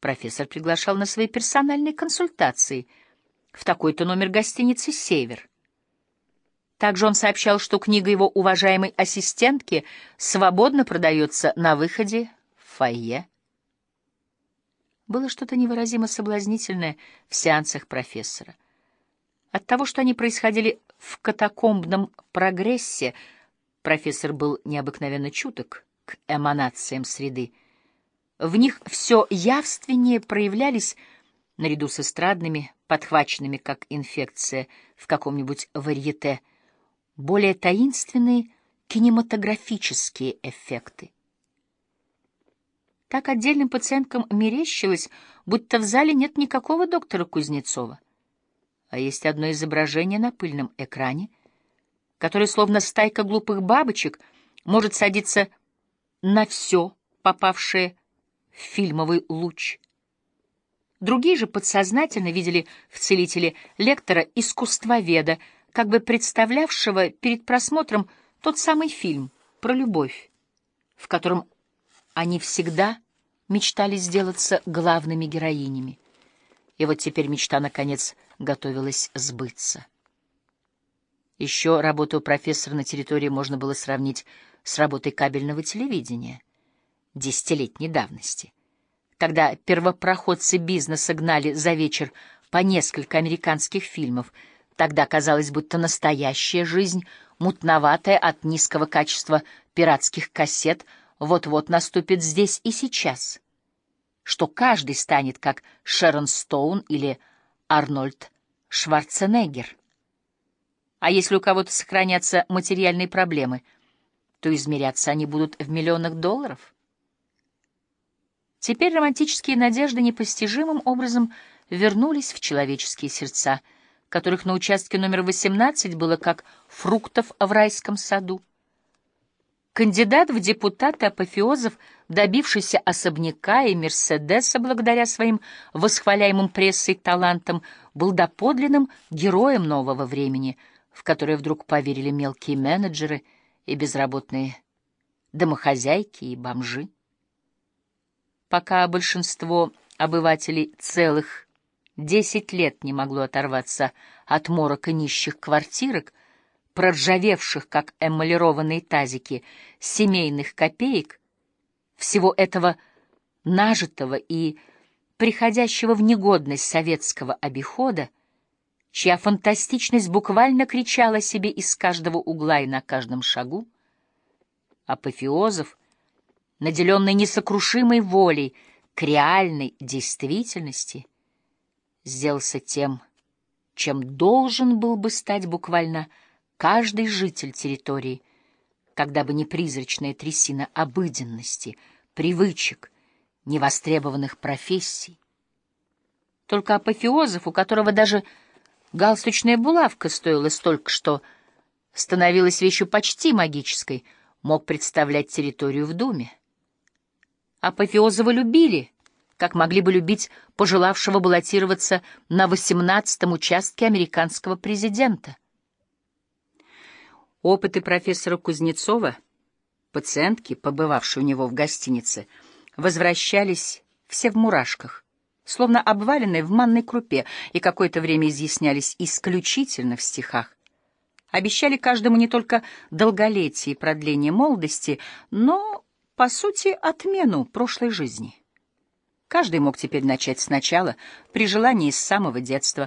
профессор приглашал на свои персональные консультации в такой-то номер гостиницы «Север». Также он сообщал, что книга его уважаемой ассистентки свободно продается на выходе в фойе. Было что-то невыразимо соблазнительное в сеансах профессора. От того, что они происходили в катакомбном прогрессе, профессор был необыкновенно чуток к эманациям среды. В них все явственнее проявлялись, наряду с эстрадными, подхваченными как инфекция в каком-нибудь варьете, более таинственные кинематографические эффекты. Так отдельным пациенткам мерещилось, будто в зале нет никакого доктора Кузнецова, а есть одно изображение на пыльном экране, которое, словно стайка глупых бабочек, может садиться на все, попавшее фильмовый луч. Другие же подсознательно видели в целителе лектора-искусствоведа, как бы представлявшего перед просмотром тот самый фильм про любовь, в котором они всегда мечтали сделаться главными героинями. И вот теперь мечта, наконец, готовилась сбыться. Еще работу профессора на территории можно было сравнить с работой кабельного телевидения десятилетней давности, когда первопроходцы бизнеса гнали за вечер по несколько американских фильмов — Тогда казалось, будто настоящая жизнь, мутноватая от низкого качества пиратских кассет, вот-вот наступит здесь и сейчас. Что каждый станет как Шерон Стоун или Арнольд Шварценеггер. А если у кого-то сохранятся материальные проблемы, то измеряться они будут в миллионах долларов. Теперь романтические надежды непостижимым образом вернулись в человеческие сердца — которых на участке номер 18 было как фруктов в райском саду. Кандидат в депутаты апофеозов, добившийся особняка и Мерседеса благодаря своим восхваляемым прессой талантам, был доподлинным героем нового времени, в которое вдруг поверили мелкие менеджеры и безработные домохозяйки и бомжи. Пока большинство обывателей целых Десять лет не могло оторваться от морока нищих квартирок, проржавевших, как эмалированные тазики, семейных копеек, всего этого нажитого и приходящего в негодность советского обихода, чья фантастичность буквально кричала себе из каждого угла и на каждом шагу, апофеозов, наделенный несокрушимой волей к реальной действительности — сделался тем, чем должен был бы стать буквально каждый житель территории, когда бы не призрачная трясина обыденности, привычек, невостребованных профессий. Только апофеозов, у которого даже галстучная булавка стоила столько, что становилась вещью почти магической, мог представлять территорию в Думе. Апофеозова любили — как могли бы любить пожелавшего баллотироваться на 18-м участке американского президента. Опыты профессора Кузнецова, пациентки, побывавшие у него в гостинице, возвращались все в мурашках, словно обваленные в манной крупе, и какое-то время изъяснялись исключительно в стихах. Обещали каждому не только долголетие и продление молодости, но, по сути, отмену прошлой жизни. Каждый мог теперь начать сначала, при желании с самого детства,